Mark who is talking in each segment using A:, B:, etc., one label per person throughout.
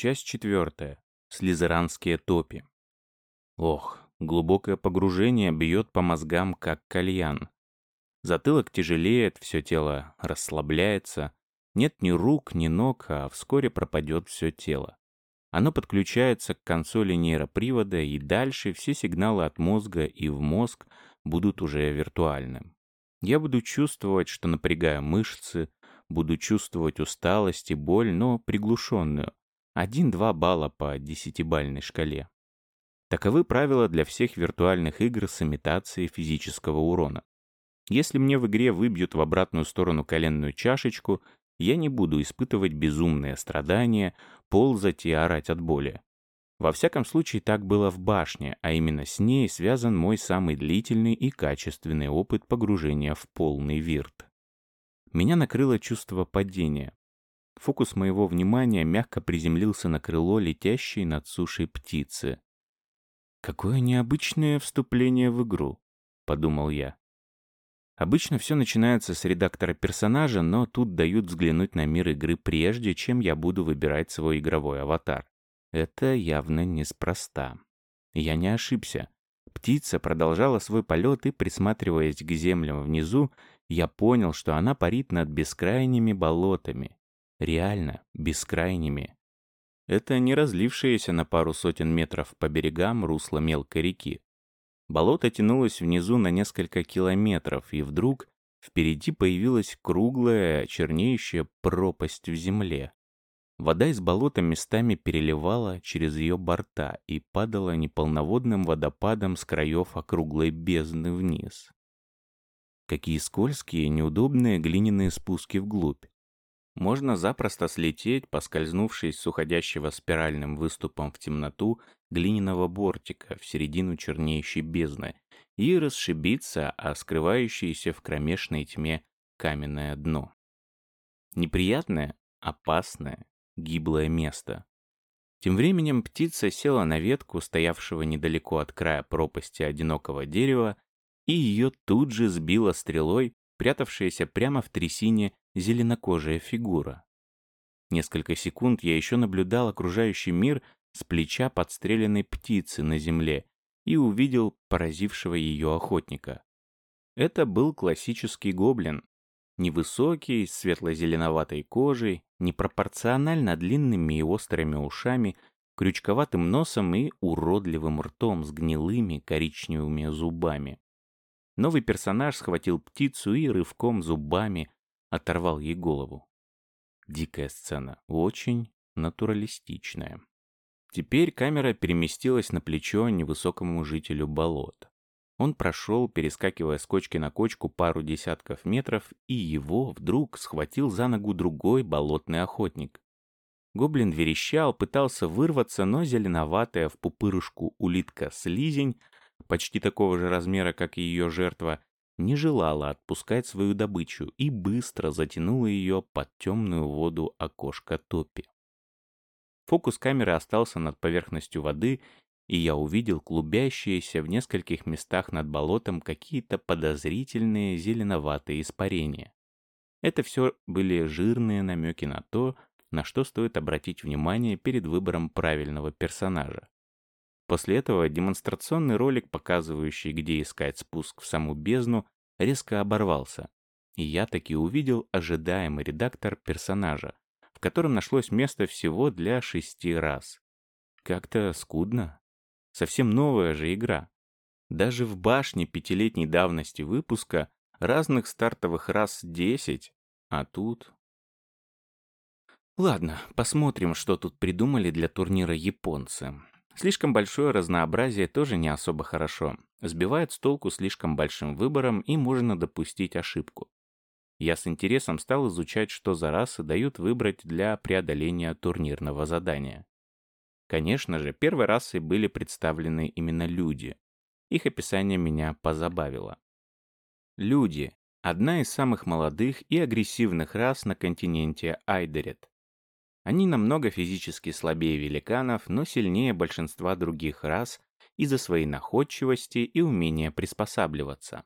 A: Часть четвертая. Слизеранские топи. Ох, глубокое погружение бьет по мозгам, как кальян. Затылок тяжелеет, все тело расслабляется. Нет ни рук, ни ног, а вскоре пропадет все тело. Оно подключается к консоли нейропривода, и дальше все сигналы от мозга и в мозг будут уже виртуальным. Я буду чувствовать, что напрягаю мышцы, буду чувствовать усталость и боль, но приглушенную. Один-два балла по десятибальной шкале. Таковы правила для всех виртуальных игр с имитацией физического урона. Если мне в игре выбьют в обратную сторону коленную чашечку, я не буду испытывать безумные страдания, ползать и орать от боли. Во всяком случае, так было в башне, а именно с ней связан мой самый длительный и качественный опыт погружения в полный вирт. Меня накрыло чувство падения. Фокус моего внимания мягко приземлился на крыло летящей над сушей птицы. «Какое необычное вступление в игру», — подумал я. Обычно все начинается с редактора персонажа, но тут дают взглянуть на мир игры прежде, чем я буду выбирать свой игровой аватар. Это явно неспроста. Я не ошибся. Птица продолжала свой полет и, присматриваясь к землям внизу, я понял, что она парит над бескрайними болотами. Реально, бескрайними. Это не разлившееся на пару сотен метров по берегам русло мелкой реки. Болото тянулось внизу на несколько километров, и вдруг впереди появилась круглая, чернеющая пропасть в земле. Вода из болота местами переливала через ее борта и падала неполноводным водопадом с краев округлой бездны вниз. Какие скользкие, неудобные глиняные спуски вглубь. Можно запросто слететь, поскользнувшись с уходящего спиральным выступом в темноту глиняного бортика в середину чернеющей бездны и расшибиться о скрывающееся в кромешной тьме каменное дно. Неприятное, опасное, гиблое место. Тем временем птица села на ветку, стоявшего недалеко от края пропасти одинокого дерева, и ее тут же сбила стрелой, прятавшаяся прямо в трясине зеленокожая фигура. Несколько секунд я еще наблюдал окружающий мир с плеча подстреленной птицы на земле и увидел поразившего ее охотника. Это был классический гоблин. Невысокий, с светло-зеленоватой кожей, непропорционально длинными и острыми ушами, крючковатым носом и уродливым ртом с гнилыми коричневыми зубами. Новый персонаж схватил птицу и рывком зубами оторвал ей голову. Дикая сцена, очень натуралистичная. Теперь камера переместилась на плечо невысокому жителю болот. Он прошел, перескакивая с кочки на кочку пару десятков метров, и его вдруг схватил за ногу другой болотный охотник. Гоблин верещал, пытался вырваться, но зеленоватая в пупырышку улитка-слизень, почти такого же размера, как и ее жертва, не желала отпускать свою добычу и быстро затянула ее под темную воду окошка топи. Фокус камеры остался над поверхностью воды, и я увидел клубящиеся в нескольких местах над болотом какие-то подозрительные зеленоватые испарения. Это все были жирные намеки на то, на что стоит обратить внимание перед выбором правильного персонажа. После этого демонстрационный ролик, показывающий, где искать спуск в саму бездну, резко оборвался, и я таки увидел ожидаемый редактор персонажа, в котором нашлось место всего для шести раз. Как-то скудно. Совсем новая же игра. Даже в башне пятилетней давности выпуска разных стартовых рас десять, а тут... Ладно, посмотрим, что тут придумали для турнира японцы. Слишком большое разнообразие тоже не особо хорошо. Сбивает с толку слишком большим выбором и можно допустить ошибку. Я с интересом стал изучать, что за расы дают выбрать для преодоления турнирного задания. Конечно же, первой расой были представлены именно люди. Их описание меня позабавило. Люди – одна из самых молодых и агрессивных рас на континенте Айдерет. Они намного физически слабее великанов, но сильнее большинства других рас из-за своей находчивости и умения приспосабливаться.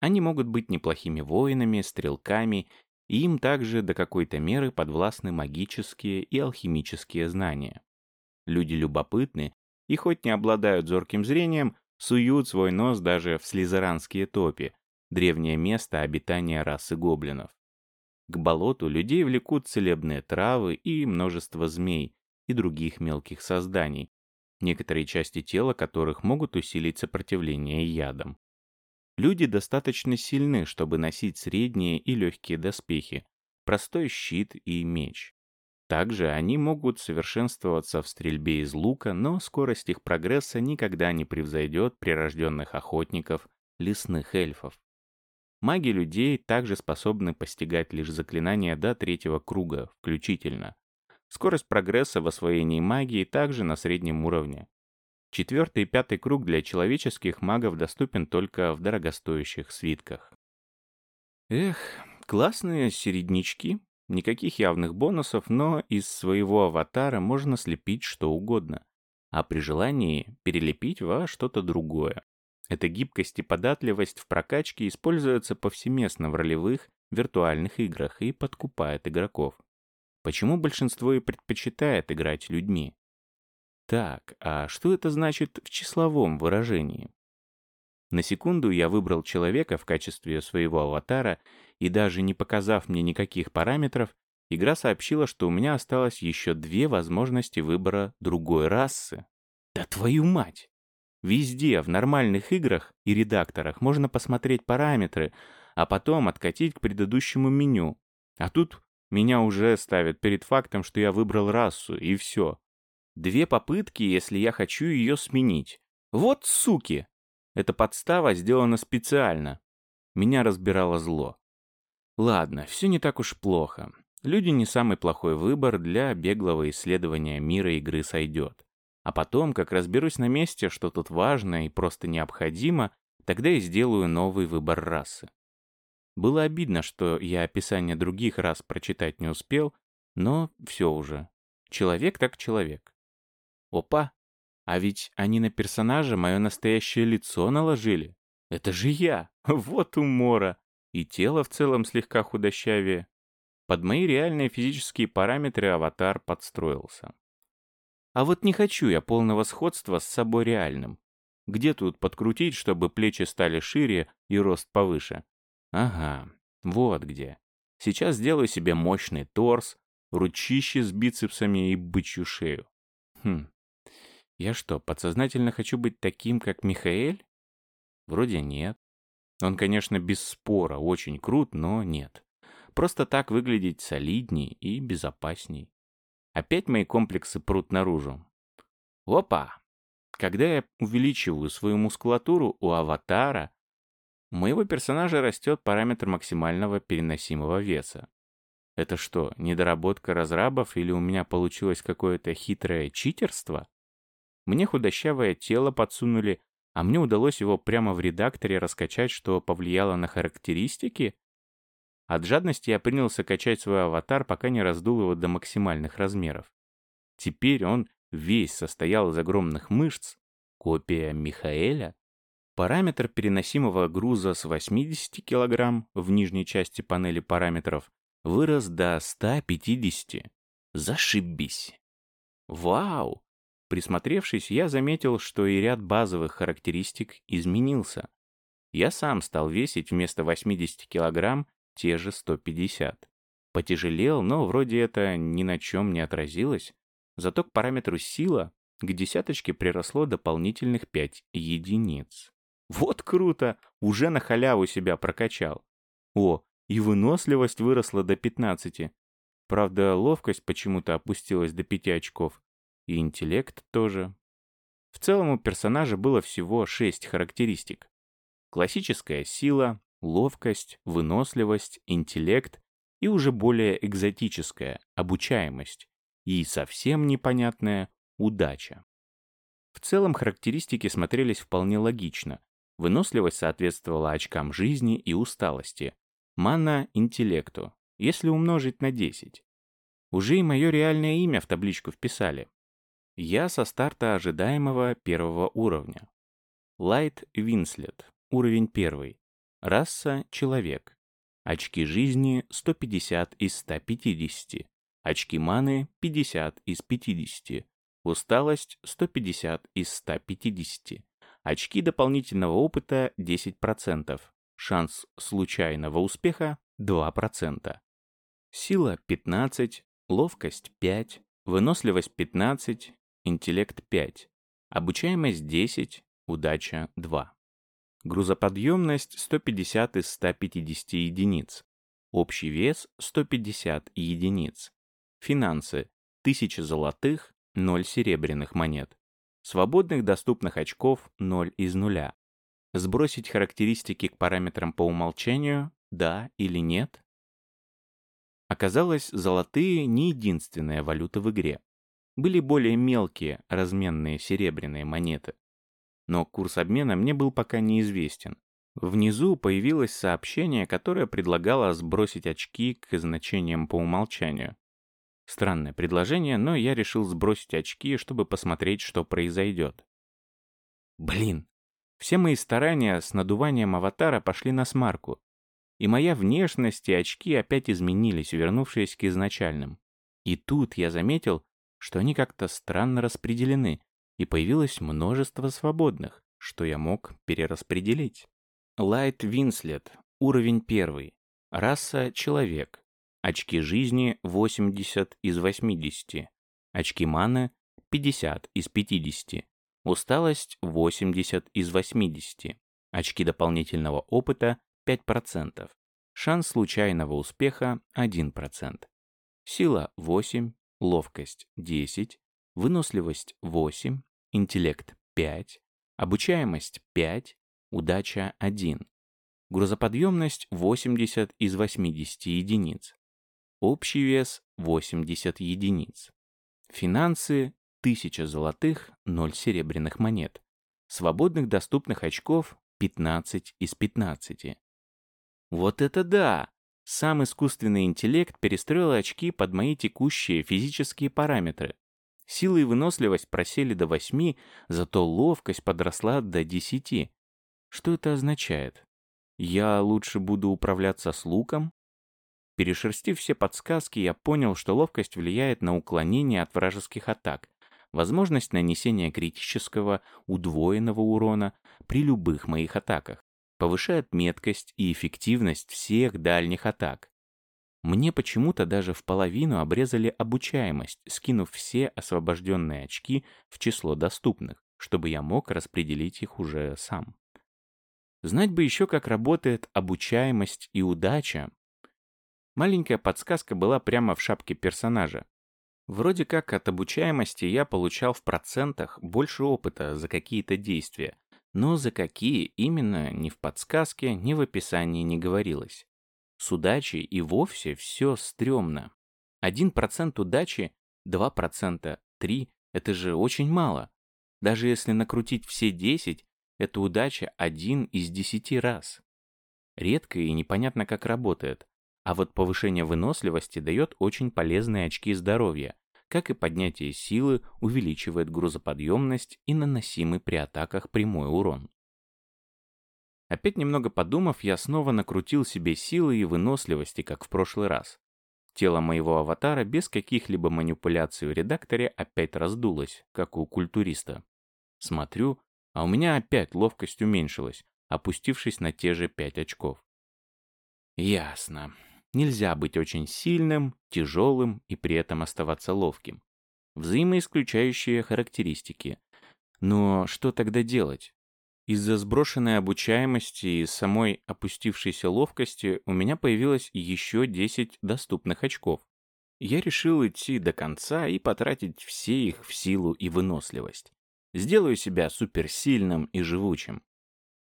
A: Они могут быть неплохими воинами, стрелками, и им также до какой-то меры подвластны магические и алхимические знания. Люди любопытны и хоть не обладают зорким зрением, суют свой нос даже в слизеранские топи, древнее место обитания расы гоблинов. К болоту людей влекут целебные травы и множество змей и других мелких созданий, некоторые части тела которых могут усилить сопротивление ядам. Люди достаточно сильны, чтобы носить средние и легкие доспехи, простой щит и меч. Также они могут совершенствоваться в стрельбе из лука, но скорость их прогресса никогда не превзойдет прирожденных охотников, лесных эльфов. Маги людей также способны постигать лишь заклинания до третьего круга, включительно. Скорость прогресса в освоении магии также на среднем уровне. Четвертый и пятый круг для человеческих магов доступен только в дорогостоящих свитках. Эх, классные середнячки. Никаких явных бонусов, но из своего аватара можно слепить что угодно. А при желании перелепить во что-то другое. Эта гибкость и податливость в прокачке используются повсеместно в ролевых, виртуальных играх и подкупает игроков. Почему большинство и предпочитает играть людьми? Так, а что это значит в числовом выражении? На секунду я выбрал человека в качестве своего аватара, и даже не показав мне никаких параметров, игра сообщила, что у меня осталось еще две возможности выбора другой расы. Да твою мать! Везде, в нормальных играх и редакторах можно посмотреть параметры, а потом откатить к предыдущему меню. А тут меня уже ставят перед фактом, что я выбрал расу, и все. Две попытки, если я хочу ее сменить. Вот суки! Эта подстава сделана специально. Меня разбирало зло. Ладно, все не так уж плохо. Люди не самый плохой выбор для беглого исследования мира игры сойдет. А потом, как разберусь на месте, что тут важно и просто необходимо, тогда и сделаю новый выбор расы. Было обидно, что я описание других рас прочитать не успел, но все уже. Человек так человек. Опа! А ведь они на персонажа мое настоящее лицо наложили. Это же я! Вот умора! И тело в целом слегка худощавее. Под мои реальные физические параметры аватар подстроился. А вот не хочу я полного сходства с собой реальным. Где тут подкрутить, чтобы плечи стали шире и рост повыше? Ага, вот где. Сейчас сделаю себе мощный торс, ручище с бицепсами и бычью шею. Хм, я что, подсознательно хочу быть таким, как Михаэль? Вроде нет. Он, конечно, без спора очень крут, но нет. Просто так выглядеть солидней и безопасней. Опять мои комплексы прут наружу. Опа! Когда я увеличиваю свою мускулатуру у аватара, у моего персонажа растет параметр максимального переносимого веса. Это что, недоработка разрабов или у меня получилось какое-то хитрое читерство? Мне худощавое тело подсунули, а мне удалось его прямо в редакторе раскачать, что повлияло на характеристики? От жадности я принялся качать свой аватар, пока не раздул его до максимальных размеров. Теперь он весь состоял из огромных мышц, копия Михаэля. Параметр переносимого груза с 80 кг в нижней части панели параметров вырос до 150. Зашибись. Вау! Присмотревшись, я заметил, что и ряд базовых характеристик изменился. Я сам стал весить вместо 80 килограмм те же 150. Потяжелел, но вроде это ни на чем не отразилось. Зато к параметру сила к десяточке приросло дополнительных 5 единиц. Вот круто! Уже на халяву себя прокачал. О, и выносливость выросла до 15. Правда, ловкость почему-то опустилась до 5 очков. И интеллект тоже. В целом у персонажа было всего шесть характеристик. Классическая сила, ловкость, выносливость, интеллект и уже более экзотическая обучаемость и совсем непонятная удача. В целом характеристики смотрелись вполне логично. Выносливость соответствовала очкам жизни и усталости, мана — интеллекту, если умножить на 10. Уже и мое реальное имя в табличку вписали. Я со старта ожидаемого первого уровня. Лайт Винслет, уровень первый. Раса – человек. Очки жизни – 150 из 150. Очки маны – 50 из 50. Усталость 150 из 150. Очки дополнительного опыта 10%. Шанс случайного успеха 2%. Сила 15, ловкость 5, выносливость 15, интеллект 5, обучаемость 10, удача 2. Грузоподъемность 150 из 150 единиц. Общий вес 150 единиц. Финансы 1000 золотых, 0 серебряных монет. Свободных доступных очков 0 из 0. Сбросить характеристики к параметрам по умолчанию, да или нет? Оказалось, золотые не единственная валюта в игре. Были более мелкие, разменные серебряные монеты. Но курс обмена мне был пока неизвестен. Внизу появилось сообщение, которое предлагало сбросить очки к значениям по умолчанию. Странное предложение, но я решил сбросить очки, чтобы посмотреть, что произойдет. Блин, все мои старания с надуванием аватара пошли на смарку. И моя внешность и очки опять изменились, вернувшись к изначальным. И тут я заметил, что они как-то странно распределены, и появилось множество свободных, что я мог перераспределить. Лайт Винслет, уровень первый. Раса – человек. Очки жизни – 80 из 80. Очки маны – 50 из 50. Усталость – 80 из 80. Очки дополнительного опыта 5%. Шанс случайного успеха 1%. Сила 8, ловкость 10, выносливость 8, интеллект 5, обучаемость 5, удача 1. Грузоподъемность 80 из 80 единиц. Общий вес 80 единиц. Финансы 1000 золотых, 0 серебряных монет. Свободных доступных очков 15 из 15. Вот это да! Сам искусственный интеллект перестроил очки под мои текущие физические параметры. Сила и выносливость просели до 8, зато ловкость подросла до 10. Что это означает? Я лучше буду управляться с луком? Перешерстив все подсказки, я понял, что ловкость влияет на уклонение от вражеских атак, возможность нанесения критического, удвоенного урона при любых моих атаках, повышает меткость и эффективность всех дальних атак. Мне почему-то даже в половину обрезали обучаемость, скинув все освобожденные очки в число доступных, чтобы я мог распределить их уже сам. Знать бы еще, как работает обучаемость и удача. Маленькая подсказка была прямо в шапке персонажа. Вроде как от обучаемости я получал в процентах больше опыта за какие-то действия, но за какие именно ни в подсказке, ни в описании не говорилось. С удачей и вовсе все стрёмно. Один процент удачи, два процента, три — это же очень мало. Даже если накрутить все десять, это удача один из десяти раз. Редко и непонятно, как работает. А вот повышение выносливости дает очень полезные очки здоровья, как и поднятие силы увеличивает грузоподъемность и наносимый при атаках прямой урон. Опять немного подумав, я снова накрутил себе силы и выносливости, как в прошлый раз. Тело моего аватара без каких-либо манипуляций в редакторе опять раздулось, как у культуриста. Смотрю, а у меня опять ловкость уменьшилась, опустившись на те же пять очков. Ясно. Нельзя быть очень сильным, тяжелым и при этом оставаться ловким. Взаимоисключающие характеристики. Но что тогда делать? Из-за сброшенной обучаемости и самой опустившейся ловкости у меня появилось еще 10 доступных очков. Я решил идти до конца и потратить все их в силу и выносливость. Сделаю себя суперсильным и живучим.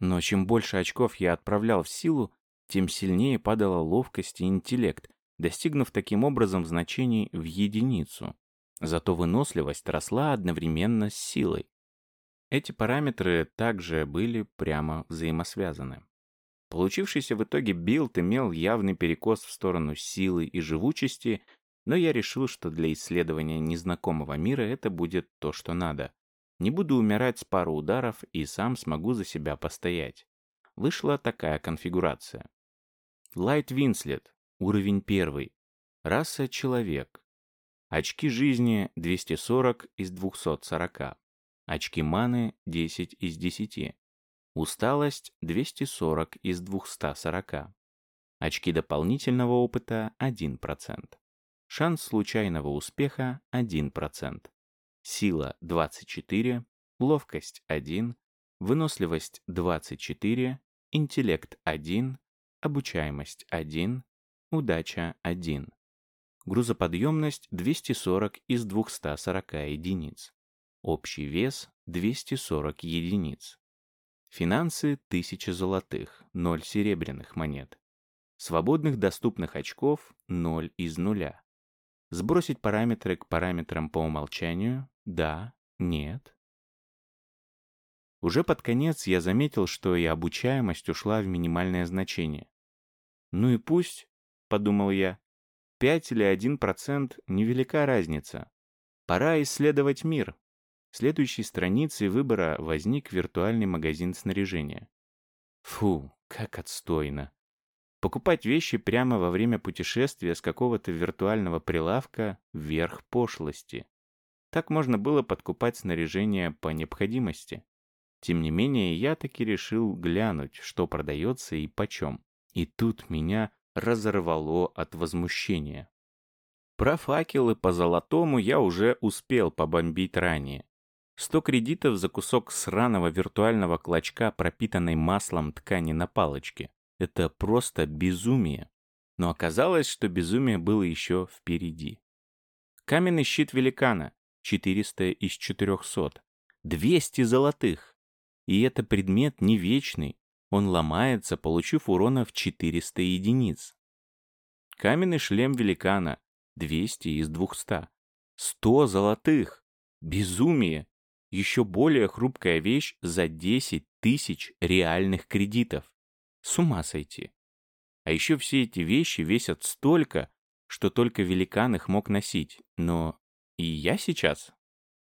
A: Но чем больше очков я отправлял в силу, тем сильнее падала ловкость и интеллект, достигнув таким образом значений в единицу. Зато выносливость росла одновременно с силой. Эти параметры также были прямо взаимосвязаны. Получившийся в итоге билд имел явный перекос в сторону силы и живучести, но я решил, что для исследования незнакомого мира это будет то, что надо. Не буду умирать с пару ударов и сам смогу за себя постоять. Вышла такая конфигурация. Лайт Винслет, уровень первый. Раса человек. Очки жизни 240 из 240. Очки маны 10 из 10. Усталость 240 из 240. Очки дополнительного опыта 1%. Шанс случайного успеха 1%. Сила 24, ловкость 1, выносливость 24, интеллект 1, обучаемость 1, удача 1. Грузоподъемность 240 из 240 единиц. Общий вес 240 единиц. Финансы 1000 золотых, 0 серебряных монет. Свободных доступных очков 0 из нуля. Сбросить параметры к параметрам по умолчанию? Да, нет. Уже под конец я заметил, что и обучаемость ушла в минимальное значение. Ну и пусть, подумал я, 5 или 1% невелика разница. Пора исследовать мир. Следующей страницей выбора возник виртуальный магазин снаряжения. Фу, как отстойно. Покупать вещи прямо во время путешествия с какого-то виртуального прилавка – верх пошлости. Так можно было подкупать снаряжение по необходимости. Тем не менее, я таки решил глянуть, что продается и почем. И тут меня разорвало от возмущения. Про факелы по золотому я уже успел побомбить ранее. Сто кредитов за кусок сраного виртуального клочка, пропитанной маслом ткани на палочке. Это просто безумие. Но оказалось, что безумие было еще впереди. Каменный щит великана. 400 из 400. 200 золотых. И это предмет не вечный. Он ломается, получив урона в 400 единиц. Каменный шлем великана. 200 из 200. 100 золотых. Безумие. Еще более хрупкая вещь за 10 тысяч реальных кредитов. С ума сойти. А еще все эти вещи весят столько, что только великан их мог носить. Но и я сейчас?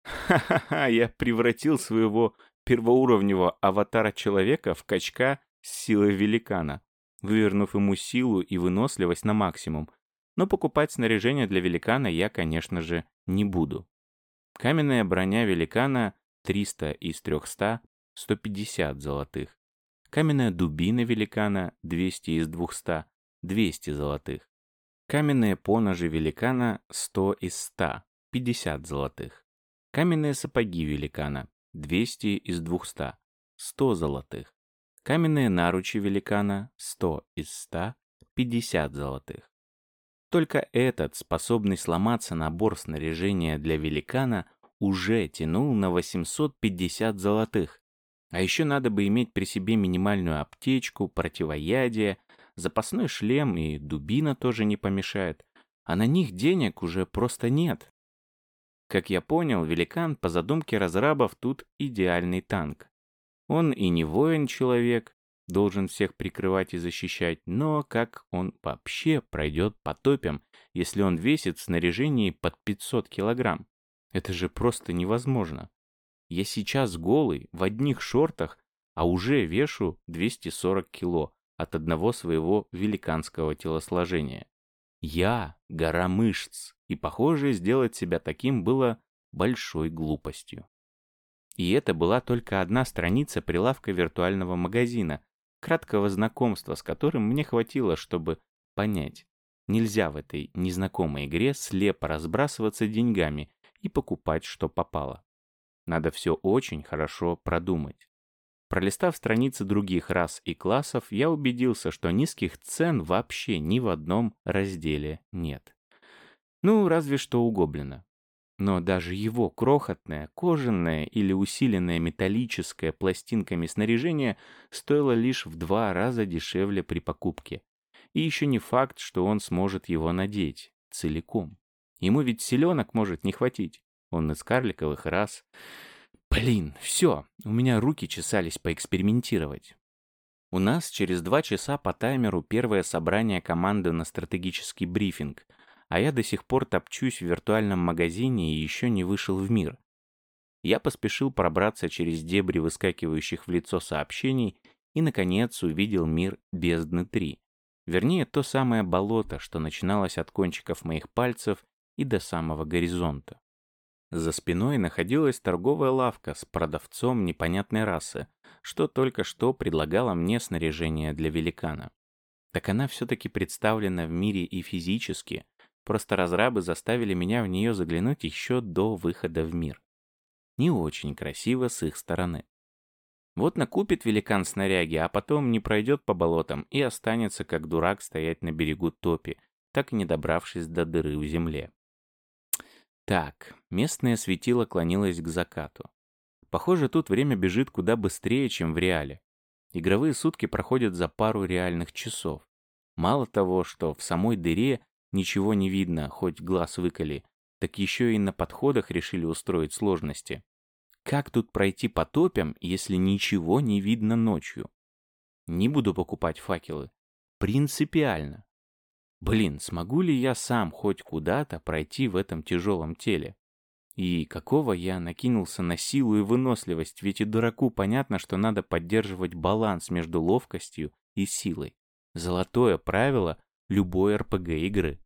A: Ха-ха-ха, я превратил своего первоуровневого аватара-человека в качка с силой великана, вывернув ему силу и выносливость на максимум. Но покупать снаряжение для великана я, конечно же, не буду. Каменная броня великана 300 из 300, 150 золотых. Каменная дубина великана 200 из 200, 200 золотых. Каменные поножи великана 100 из 100, 50 золотых. Каменные сапоги великана 200 из 200, 100 золотых. Каменные наручи великана 100 из 100, 50 золотых. Только этот, способный сломаться набор снаряжения для великана, уже тянул на 850 золотых. А еще надо бы иметь при себе минимальную аптечку, противоядие, запасной шлем и дубина тоже не помешает. А на них денег уже просто нет. Как я понял, великан по задумке разрабов тут идеальный танк. Он и не воин-человек, должен всех прикрывать и защищать, но как он вообще пройдет по топям, если он весит в снаряжении под 500 килограмм? Это же просто невозможно. Я сейчас голый, в одних шортах, а уже вешу 240 кило от одного своего великанского телосложения. Я — гора мышц, и, похоже, сделать себя таким было большой глупостью. И это была только одна страница прилавка виртуального магазина, краткого знакомства с которым мне хватило, чтобы понять. Нельзя в этой незнакомой игре слепо разбрасываться деньгами и покупать, что попало. Надо все очень хорошо продумать. Пролистав страницы других рас и классов, я убедился, что низких цен вообще ни в одном разделе нет. Ну, разве что у гоблина. Но даже его крохотное, кожаное или усиленное металлическое пластинками снаряжение стоило лишь в два раза дешевле при покупке. И еще не факт, что он сможет его надеть целиком. Ему ведь селенок может не хватить. Он из карликовых рас. Блин, все, у меня руки чесались поэкспериментировать. У нас через два часа по таймеру первое собрание команды на стратегический брифинг, а я до сих пор топчусь в виртуальном магазине и еще не вышел в мир. Я поспешил пробраться через дебри выскакивающих в лицо сообщений и, наконец, увидел мир бездны 3. Вернее, то самое болото, что начиналось от кончиков моих пальцев и до самого горизонта. За спиной находилась торговая лавка с продавцом непонятной расы, что только что предлагала мне снаряжение для великана. Так она все-таки представлена в мире и физически, просто разрабы заставили меня в нее заглянуть еще до выхода в мир. Не очень красиво с их стороны. Вот накупит великан снаряги, а потом не пройдет по болотам и останется как дурак стоять на берегу топи, так и не добравшись до дыры в земле. Так, местное светило клонилось к закату. Похоже, тут время бежит куда быстрее, чем в реале. Игровые сутки проходят за пару реальных часов. Мало того, что в самой дыре ничего не видно, хоть глаз выколи, так еще и на подходах решили устроить сложности. Как тут пройти по топям, если ничего не видно ночью? Не буду покупать факелы. Принципиально. Блин, смогу ли я сам хоть куда-то пройти в этом тяжелом теле? И какого я накинулся на силу и выносливость, ведь и дураку понятно, что надо поддерживать баланс между ловкостью и силой. Золотое правило любой РПГ-игры.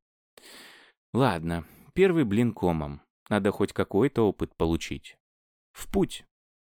A: Ладно, первый блин комом. Надо хоть какой-то опыт получить. В путь.